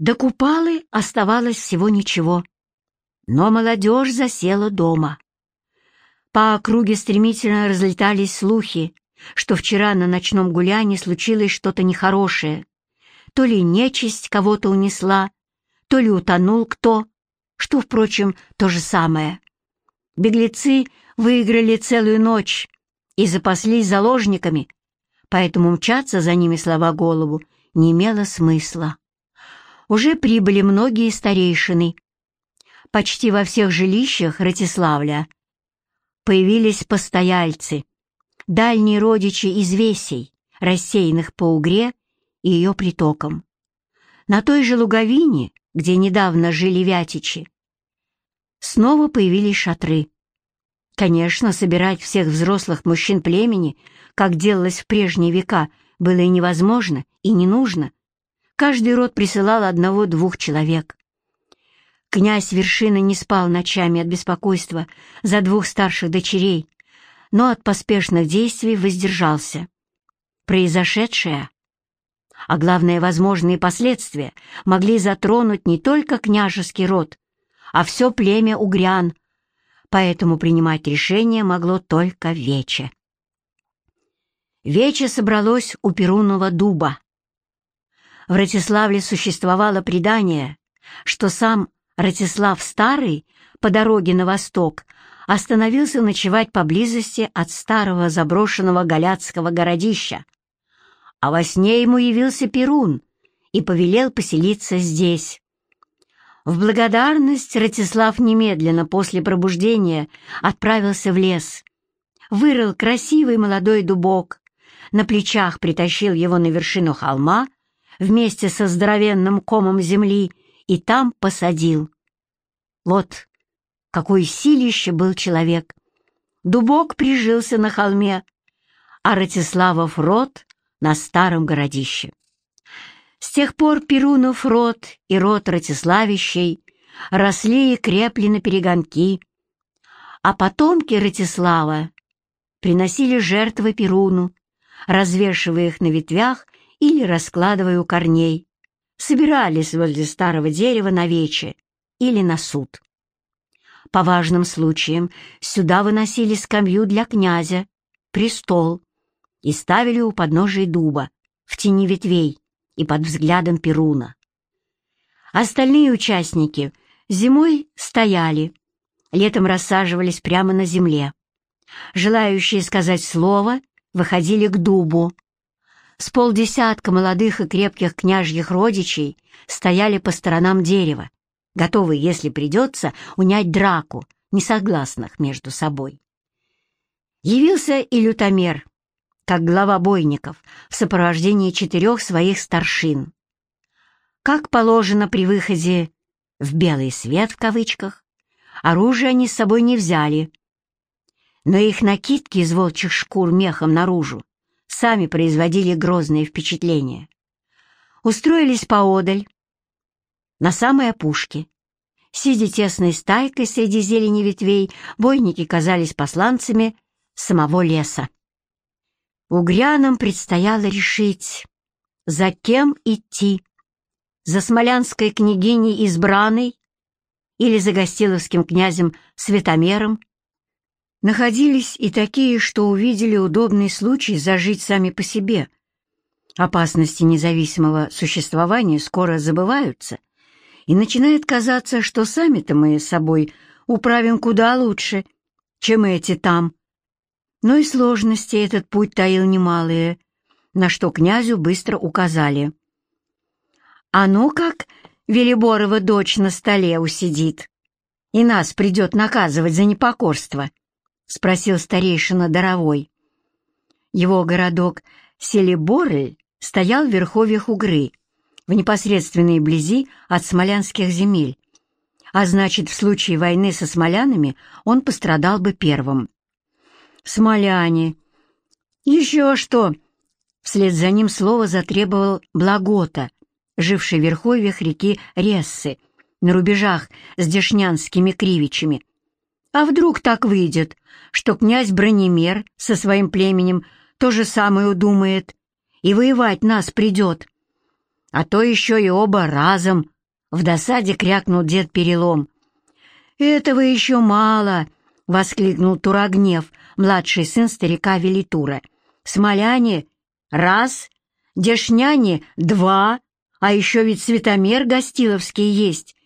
До Купалы оставалось всего ничего, но молодежь засела дома. По округе стремительно разлетались слухи, что вчера на ночном гулянии случилось что-то нехорошее. То ли нечисть кого-то унесла, то ли утонул кто, что, впрочем, то же самое. Беглецы выиграли целую ночь и запаслись заложниками, поэтому мчаться за ними, слова голову, не имело смысла. Уже прибыли многие старейшины. Почти во всех жилищах Ратиславля появились постояльцы, дальние родичи извесей, рассеянных по Угре и ее притокам. На той же луговине, где недавно жили вятичи, снова появились шатры. Конечно, собирать всех взрослых мужчин племени, как делалось в прежние века, было и невозможно, и не нужно. Каждый род присылал одного-двух человек. Князь Вершина не спал ночами от беспокойства за двух старших дочерей, но от поспешных действий воздержался. Произошедшее, а главное, возможные последствия, могли затронуть не только княжеский род, а все племя угрян, поэтому принимать решение могло только Вече. Вече собралось у Перунова дуба. В Ратиславле существовало предание, что сам Ратислав Старый по дороге на восток остановился ночевать поблизости от старого заброшенного галяцкого городища, а во сне ему явился Перун и повелел поселиться здесь. В благодарность Ратислав немедленно после пробуждения отправился в лес, вырыл красивый молодой дубок, на плечах притащил его на вершину холма вместе со здоровенным комом земли и там посадил. Вот какой силище был человек! Дубок прижился на холме, а Ратиславов род — на старом городище. С тех пор Перунов род и род Ратиславищей росли и крепли на перегонки, а потомки Ратислава приносили жертвы Перуну, развешивая их на ветвях или раскладывая у корней, собирались возле старого дерева на вече или на суд. По важным случаям сюда выносили скамью для князя, престол и ставили у подножия дуба, в тени ветвей, и под взглядом Перуна. Остальные участники зимой стояли, летом рассаживались прямо на земле. Желающие сказать слово выходили к дубу. С полдесятка молодых и крепких княжьих родичей стояли по сторонам дерева, готовые, если придется, унять драку несогласных между собой. Явился и лютомер, как глава бойников, в сопровождении четырех своих старшин. Как положено при выходе в «белый свет» в кавычках, оружие они с собой не взяли, но их накидки из волчьих шкур мехом наружу сами производили грозное впечатление. Устроились поодаль, на самой опушке. Сидя тесной стайкой среди зелени ветвей, бойники казались посланцами самого леса. Угрянам предстояло решить, за кем идти, за смолянской княгиней избранной или за гостиловским князем Светомером. Находились и такие, что увидели удобный случай зажить сами по себе. Опасности независимого существования скоро забываются, и начинает казаться, что сами-то мы с собой управим куда лучше, чем эти там, но и сложности этот путь таил немалые, на что князю быстро указали. «А ну как Велиборова дочь на столе усидит, и нас придет наказывать за непокорство?» — спросил старейшина Доровой. Его городок Селиборль стоял в верховьях Угры, в непосредственной близи от смолянских земель, а значит, в случае войны со смолянами он пострадал бы первым смоляне. Еще что? Вслед за ним слово затребовал Благота, живший в верховьях реки Рессы, на рубежах с Дешнянскими кривичами. А вдруг так выйдет, что князь Бронемер со своим племенем то же самое удумает и воевать нас придет? а то еще и оба разом!» — в досаде крякнул дед Перелом. «Этого еще мало!» — воскликнул Турогнев, младший сын старика Велитура. «Смоляне — раз, дешняне — два, а еще ведь светомер Гостиловский есть.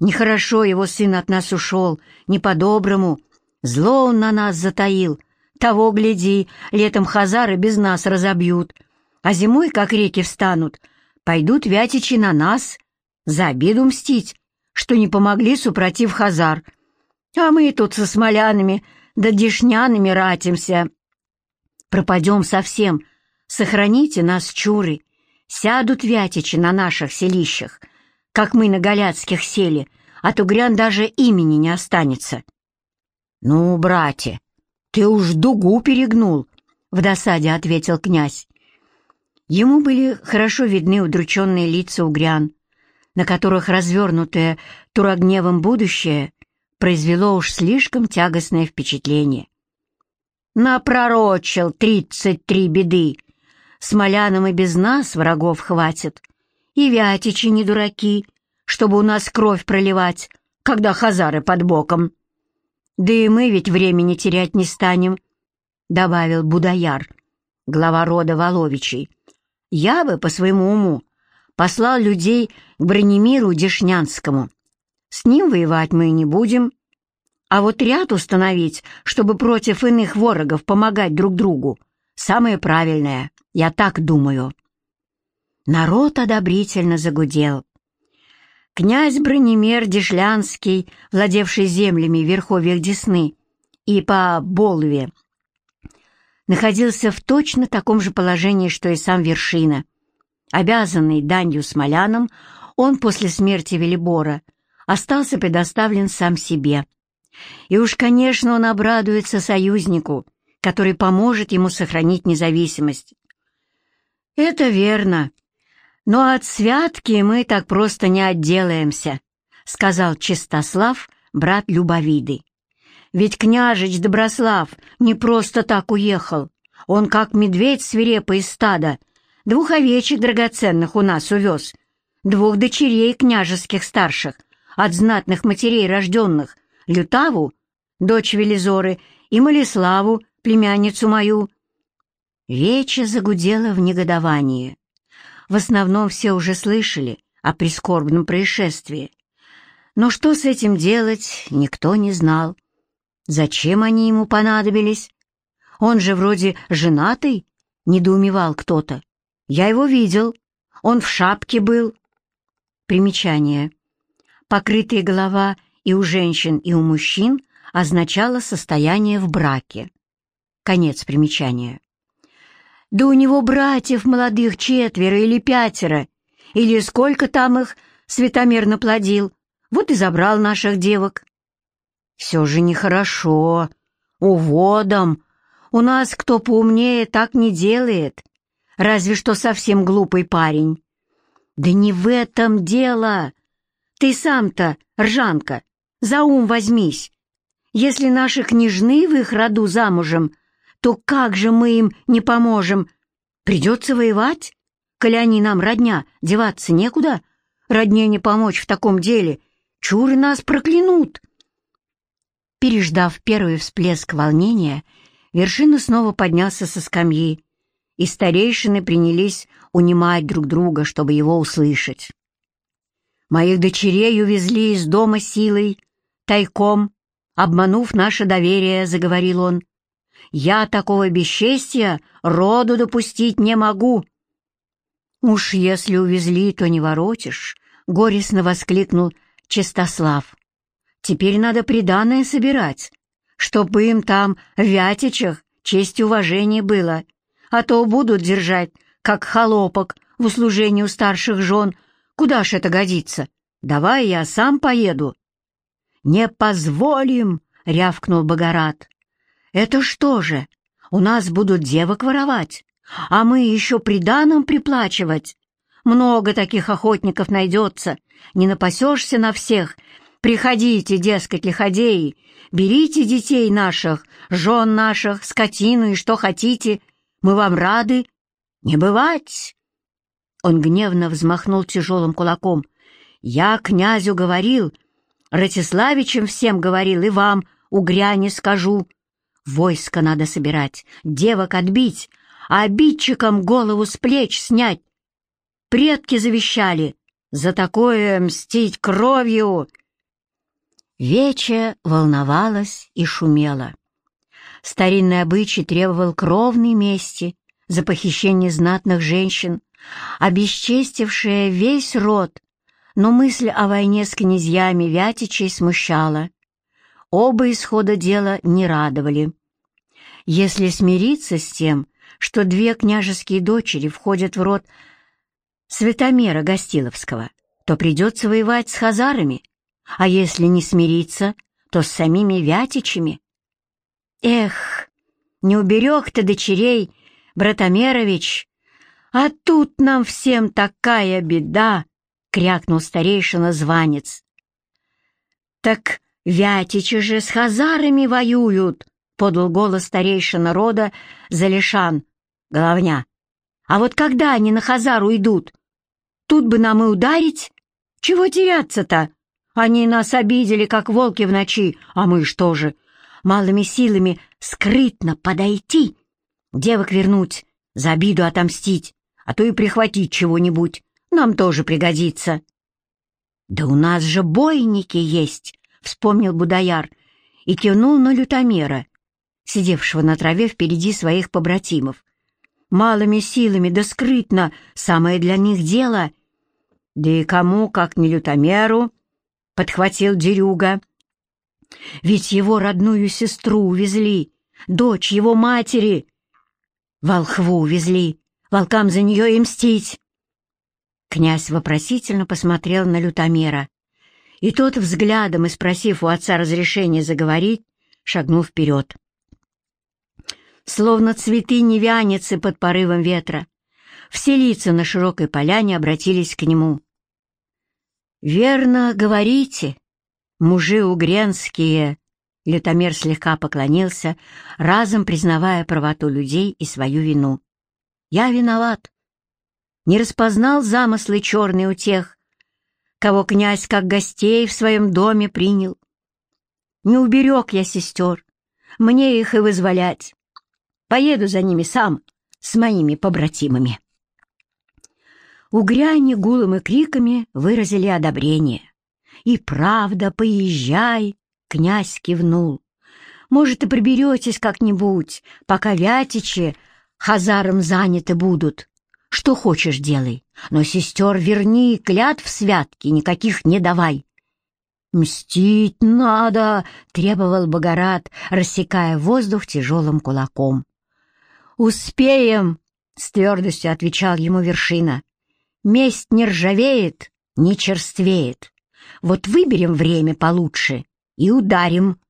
Нехорошо его сын от нас ушел, не по-доброму. Зло он на нас затаил. Того, гляди, летом хазары без нас разобьют. А зимой, как реки встанут, пойдут вятичи на нас, за обиду мстить, что не помогли, супротив хазар. А мы тут со смолянами да дешнянами ратимся. Пропадем совсем, сохраните нас, чуры. Сядут вятичи на наших селищах, как мы на Галяцких сели, а тугрян даже имени не останется. «Ну, братья, ты уж дугу перегнул», — в досаде ответил князь. Ему были хорошо видны удрученные лица угрян, на которых развернутое турогневом будущее произвело уж слишком тягостное впечатление. «Напророчил тридцать три беды! Смолянам и без нас врагов хватит, и вятичи не дураки, чтобы у нас кровь проливать, когда хазары под боком. Да и мы ведь времени терять не станем», — добавил Будаяр, глава рода Воловичей. «Я бы, по своему уму, послал людей к Бронемиру Дешнянскому. С ним воевать мы не будем, а вот ряд установить, чтобы против иных ворогов помогать друг другу, самое правильное, я так думаю». Народ одобрительно загудел. Князь Бронемер Дешлянский, владевший землями в верховьях Десны и по Болве, находился в точно таком же положении, что и сам Вершина. Обязанный данью смолянам, он после смерти Велибора остался предоставлен сам себе. И уж, конечно, он обрадуется союзнику, который поможет ему сохранить независимость. «Это верно», «Но от святки мы так просто не отделаемся», — сказал Чистослав, брат Любовиды. «Ведь княжич Доброслав не просто так уехал. Он, как медведь свирепый из стада, двух овечек драгоценных у нас увез, двух дочерей княжеских старших, от знатных матерей рожденных, Лютаву, дочь Велизоры, и Малиславу, племянницу мою». Вече загудела в негодовании. В основном все уже слышали о прискорбном происшествии. Но что с этим делать, никто не знал. Зачем они ему понадобились? Он же вроде женатый, недоумевал кто-то. Я его видел, он в шапке был. Примечание. Покрытая голова и у женщин, и у мужчин означало состояние в браке. Конец примечания. Да у него братьев молодых четверо или пятеро, или сколько там их светомер наплодил, вот и забрал наших девок. Все же нехорошо. Уводом. У нас кто поумнее так не делает. Разве что совсем глупый парень. Да не в этом дело. Ты сам-то, Ржанка, за ум возьмись. Если наши княжны в их роду замужем, то как же мы им не поможем? Придется воевать? Коли они нам родня, деваться некуда? Родне не помочь в таком деле. Чуры нас проклянут!» Переждав первый всплеск волнения, Вершина снова поднялся со скамьи, и старейшины принялись унимать друг друга, чтобы его услышать. «Моих дочерей увезли из дома силой, тайком, обманув наше доверие», — заговорил он. Я такого бесчестия роду допустить не могу». «Уж если увезли, то не воротишь», — горестно воскликнул Чистослав. «Теперь надо приданное собирать, чтобы им там, в Вятичах, честь и уважение было, а то будут держать, как холопок, в услужении у старших жен. Куда ж это годится? Давай я сам поеду». «Не позволим!» — рявкнул Богорат. «Это что же, у нас будут девок воровать, а мы еще приданым приплачивать? Много таких охотников найдется, не напасешься на всех. Приходите, дескать, лиходеи, берите детей наших, жен наших, скотину и что хотите, мы вам рады. Не бывать!» Он гневно взмахнул тяжелым кулаком. «Я князю говорил, Ратиславичем всем говорил, и вам, угряне, скажу. Войско надо собирать, девок отбить, а обидчикам голову с плеч снять. Предки завещали за такое мстить кровью. Вече волновалась и шумела. Старинный обычай требовал кровной мести за похищение знатных женщин, обесчестившая весь род, но мысль о войне с князьями Вятичей смущала. Оба исхода дела не радовали. Если смириться с тем, что две княжеские дочери входят в род Светомера Гостиловского, то придется воевать с хазарами, а если не смириться, то с самими Вятичами. Эх, не уберег ты дочерей, Братомерович, а тут нам всем такая беда, — крякнул старейшина-званец. Так Вятичи же с хазарами воюют, — подал голос старейшина рода Залишан, головня. А вот когда они на хазар уйдут, Тут бы нам и ударить. Чего теряться-то? Они нас обидели, как волки в ночи, а мы что же? Малыми силами скрытно подойти, девок вернуть, за обиду отомстить, а то и прихватить чего-нибудь. Нам тоже пригодится. «Да у нас же бойники есть!» — вспомнил Будаяр и кивнул на лютомера, сидевшего на траве впереди своих побратимов. «Малыми силами да скрытно — самое для них дело, «Да и кому, как не лютомеру?» — подхватил Дерюга. «Ведь его родную сестру увезли, дочь его матери. Волхву увезли, волкам за нее и мстить». Князь вопросительно посмотрел на лютомера, и тот взглядом, и спросив у отца разрешения заговорить, шагнул вперед. Словно цветы невяницы под порывом ветра, все лица на широкой поляне обратились к нему. «Верно говорите, мужи угренские!» Лютомер слегка поклонился, разом признавая правоту людей и свою вину. «Я виноват. Не распознал замыслы черные у тех, кого князь как гостей в своем доме принял. Не уберег я сестер, мне их и вызволять. Поеду за ними сам, с моими побратимами». Угряне гулом и криками выразили одобрение. «И правда, поезжай!» — князь кивнул. «Может, и приберетесь как-нибудь, пока вятичи хазаром заняты будут. Что хочешь делай, но сестер верни, клятв святки никаких не давай». «Мстить надо!» — требовал Богорат, рассекая воздух тяжелым кулаком. «Успеем!» — с твердостью отвечал ему вершина. Месть не ржавеет, не черствеет. Вот выберем время получше и ударим.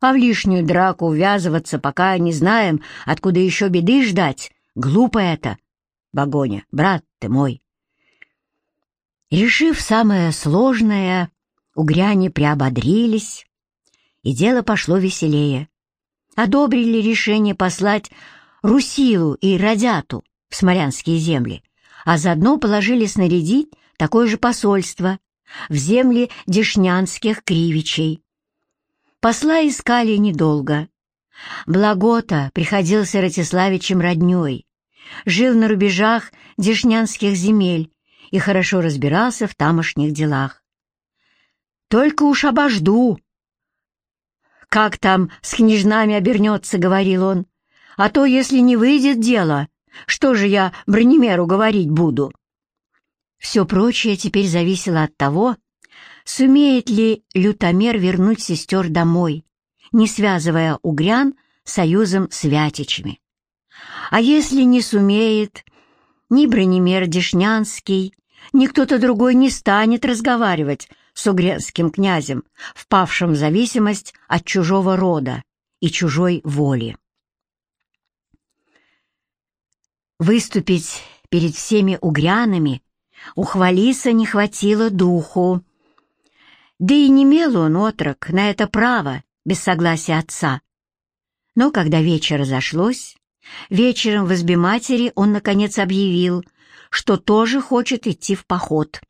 А в лишнюю драку ввязываться, пока не знаем, откуда еще беды ждать, глупо это. Богоня, брат ты мой. Решив самое сложное, угряне приободрились, и дело пошло веселее. Одобрили решение послать Русилу и Радяту в смолянские земли, а заодно положили снарядить такое же посольство в земли дешнянских кривичей. Посла искали недолго. Благота приходился Ратиславичем роднёй, жил на рубежах дешнянских земель и хорошо разбирался в тамошних делах. «Только уж обожду!» «Как там с княжнами обернется?» — говорил он. «А то, если не выйдет дело, что же я бронемеру говорить буду? Все прочее теперь зависело от того, сумеет ли лютомер вернуть сестер домой, не связывая угрян союзом с вятичами. А если не сумеет, ни бронемер Дешнянский, ни кто-то другой не станет разговаривать с угренским князем, впавшим в зависимость от чужого рода и чужой воли. Выступить перед всеми угрянами у Хвалиса не хватило духу. Да и не имел он, отрок, на это право, без согласия отца. Но когда вечер разошлось, вечером в избе матери он, наконец, объявил, что тоже хочет идти в поход.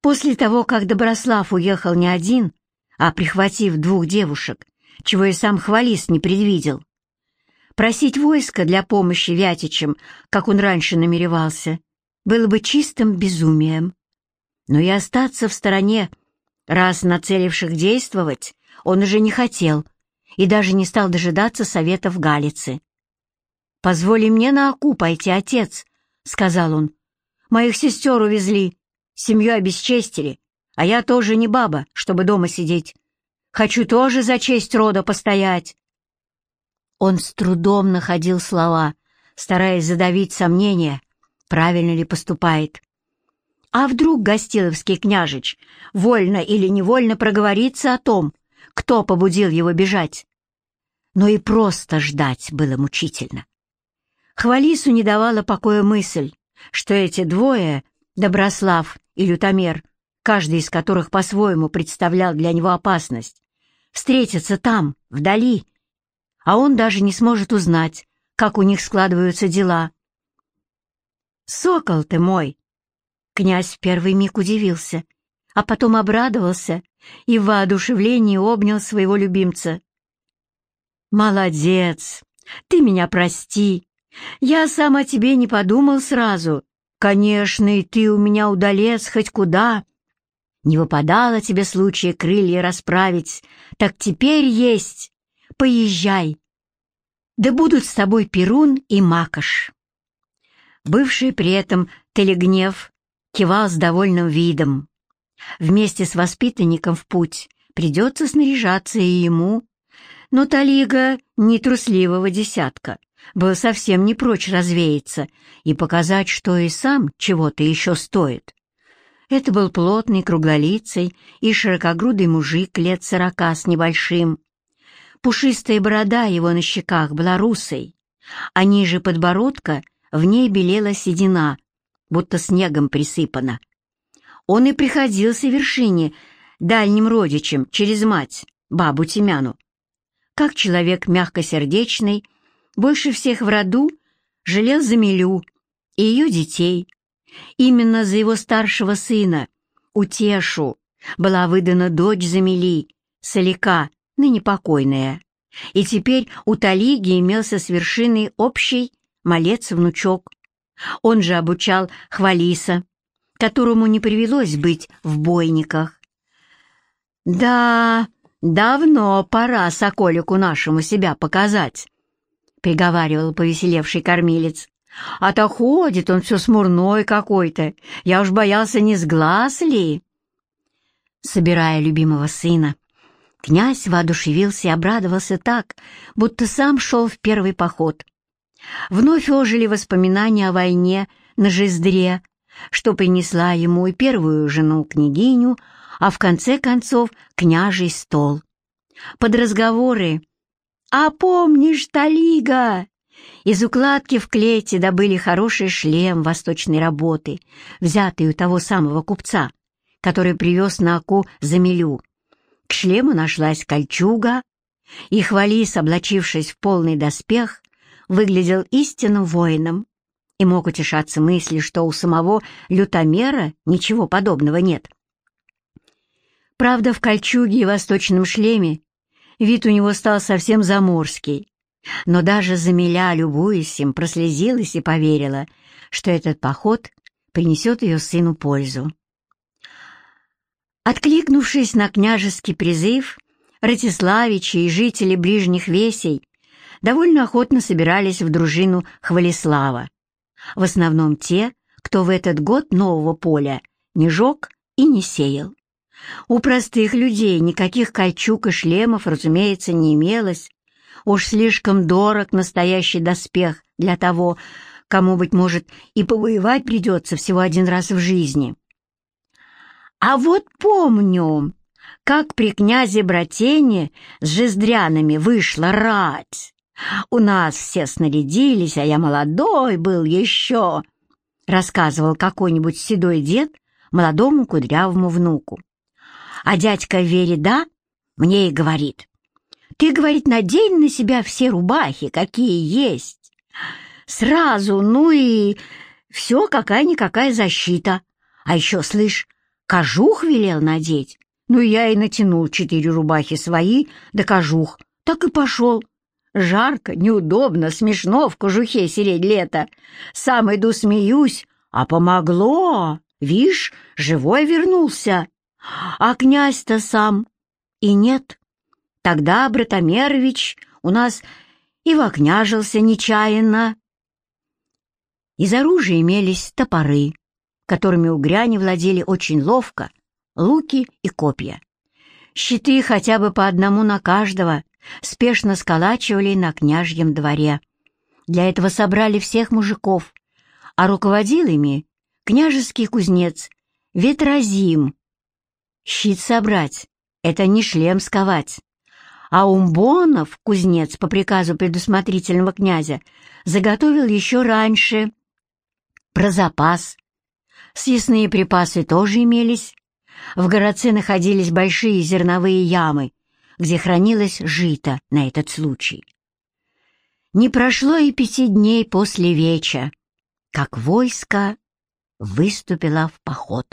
После того, как Доброслав уехал не один, а прихватив двух девушек, чего и сам Хвалис не предвидел, просить войска для помощи Вятичам, как он раньше намеревался, было бы чистым безумием. Но и остаться в стороне, раз нацеливших действовать, он уже не хотел и даже не стал дожидаться советов Галицы. «Позволи мне на Аку пойти, отец», — сказал он. «Моих сестер увезли, семью обесчестили, а я тоже не баба, чтобы дома сидеть. Хочу тоже за честь рода постоять». Он с трудом находил слова, стараясь задавить сомнения, правильно ли поступает. А вдруг Гостиловский княжич вольно или невольно проговорится о том, кто побудил его бежать? Но и просто ждать было мучительно. Хвалису не давала покоя мысль, что эти двое, Доброслав и Лютомер, каждый из которых по-своему представлял для него опасность, встретятся там, вдали, а он даже не сможет узнать, как у них складываются дела. «Сокол ты мой!» Князь в первый миг удивился, а потом обрадовался и в воодушевлении обнял своего любимца. «Молодец! Ты меня прости! Я сам о тебе не подумал сразу. Конечно, и ты у меня удалец хоть куда. Не выпадало тебе случая крылья расправить, так теперь есть. Поезжай. Да будут с тобой Перун и Макаш. Бывший при этом Телегнев кивал с довольным видом. Вместе с воспитанником в путь придется снаряжаться и ему. Но Талига не трусливого десятка был совсем не прочь развеяться и показать, что и сам чего-то еще стоит. Это был плотный, круглолицый и широкогрудый мужик лет сорока с небольшим. Пушистая борода его на щеках была русой, а ниже подбородка в ней белела седина, будто снегом присыпана. Он и приходился вершине дальним родичем через мать, бабу Тимяну. Как человек мягкосердечный, больше всех в роду жалел Замилю и ее детей. Именно за его старшего сына, Утешу, была выдана дочь Замили, Солика, ныне покойная. И теперь у Талиги имелся с вершиной общий малец-внучок. Он же обучал Хвалиса, которому не привелось быть в бойниках. «Да, давно пора соколику нашему себя показать», — приговаривал повеселевший кормилец. «А то ходит он все смурной какой-то. Я уж боялся, не с глаз ли?» Собирая любимого сына, князь воодушевился и обрадовался так, будто сам шел в первый поход. Вновь ожили воспоминания о войне на Жиздре, что принесла ему и первую жену-княгиню, а в конце концов княжий стол. Под разговоры «А помнишь, Талига?» Из укладки в клете добыли хороший шлем восточной работы, взятый у того самого купца, который привез на оку замелю. К шлему нашлась кольчуга, и Хвалис, облачившись в полный доспех, выглядел истинным воином и мог утешаться мыслью, что у самого лютомера ничего подобного нет. Правда, в кольчуге и восточном шлеме Вид у него стал совсем заморский. Но даже Замиля, любуясь им, прослезилась и поверила, что этот поход принесет ее сыну пользу. Откликнувшись на княжеский призыв, Ратиславичи и жители ближних весей довольно охотно собирались в дружину Хвалислава. В основном те, кто в этот год нового поля не жег и не сеял. У простых людей никаких кольчуг и шлемов, разумеется, не имелось. Уж слишком дорог настоящий доспех для того, кому, быть может, и повоевать придется всего один раз в жизни. А вот помню, как при князе Братене с жездрянами вышла рать. У нас все снарядились, а я молодой был еще, — рассказывал какой-нибудь седой дед молодому кудрявому внуку. А дядька Вере, мне и говорит. Ты, говорит, надень на себя все рубахи, какие есть. Сразу, ну и все какая-никакая защита. А еще, слышь, кожух велел надеть. Ну, я и натянул четыре рубахи свои, да кожух. Так и пошел. Жарко, неудобно, смешно в кожухе сереть лето. Сам иду смеюсь, а помогло. Вишь, живой вернулся. А князь-то сам. И нет. Тогда Братомерович у нас и вокняжился нечаянно. Из оружия имелись топоры, которыми угряне владели очень ловко, луки и копья. Щиты хотя бы по одному на каждого спешно сколачивали на княжьем дворе. Для этого собрали всех мужиков, а руководил ими княжеский кузнец Ветразим. Щит собрать — это не шлем сковать. А Умбонов, кузнец, по приказу предусмотрительного князя, заготовил еще раньше. Про запас. Съестные припасы тоже имелись. В городце находились большие зерновые ямы, где хранилось жито на этот случай. Не прошло и пяти дней после веча, как войско выступило в поход.